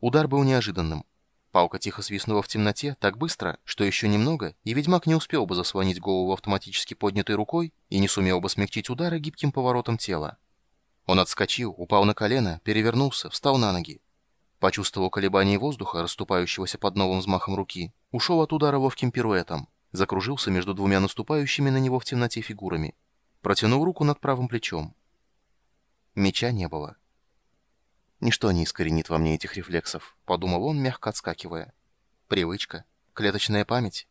Удар был неожиданным. Палка тихо свистнула в темноте так быстро, что еще немного, и ведьмак не успел бы заслонить голову автоматически поднятой рукой и не сумел бы смягчить удары гибким поворотом тела. Он отскочил, упал на колено, перевернулся, встал на ноги. Почувствовал колебание воздуха, расступающегося под новым взмахом руки, ушел от удара ловким пируэтом, закружился между двумя наступающими на него в темноте фигурами, протянул руку над правым плечом. Меча не было. «Ничто не искоренит во мне этих рефлексов», — подумал он, мягко отскакивая. «Привычка. Клеточная память.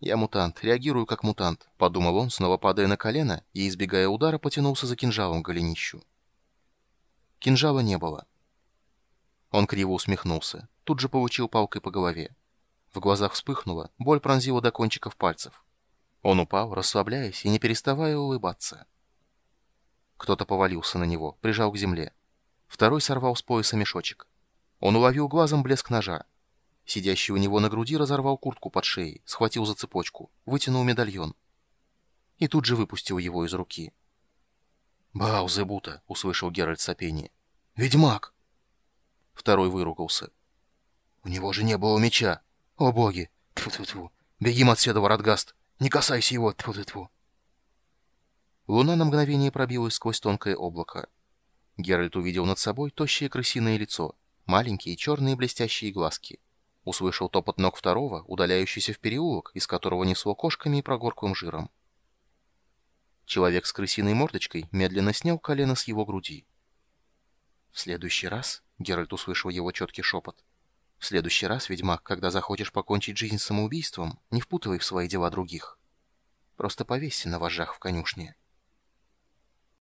Я мутант, реагирую как мутант», — подумал он, снова падая на колено и, избегая удара, потянулся за кинжалом к голенищу. Кинжала не было. Он криво усмехнулся. Тут же получил палкой по голове. В глазах вспыхнуло, боль пронзила до кончиков пальцев. Он упал, расслабляясь и не переставая улыбаться. Кто-то повалился на него, прижал к земле. Второй сорвал с пояса мешочек. Он уловил глазом блеск ножа. Сидящий у него на груди разорвал куртку под шеей, схватил за цепочку, вытянул медальон. И тут же выпустил его из руки. «Баузебута!» — услышал Геральт сопение. «Ведьмак!» Второй выругался. «У него же не было меча! О боги! Тьфу-тьфу-тьфу! Бегим отседа, Радгаст! Не касайся его! Тьфу-тьфу-тьфу!» Луна на мгновение пробилась сквозь тонкое облако. Геральт увидел над собой тощее крысиное лицо, маленькие черные блестящие глазки. Услышал топот ног второго, удаляющийся в переулок, из которого несло кошками и прогорклым жиром. Человек с крысиной мордочкой медленно снял колено с его груди. «В следующий раз...» — Геральт услышал его четкий шепот. «В следующий раз, ведьмак, когда захочешь покончить жизнь самоубийством, не впутывай в свои дела других. Просто повесься на вожжах в конюшне».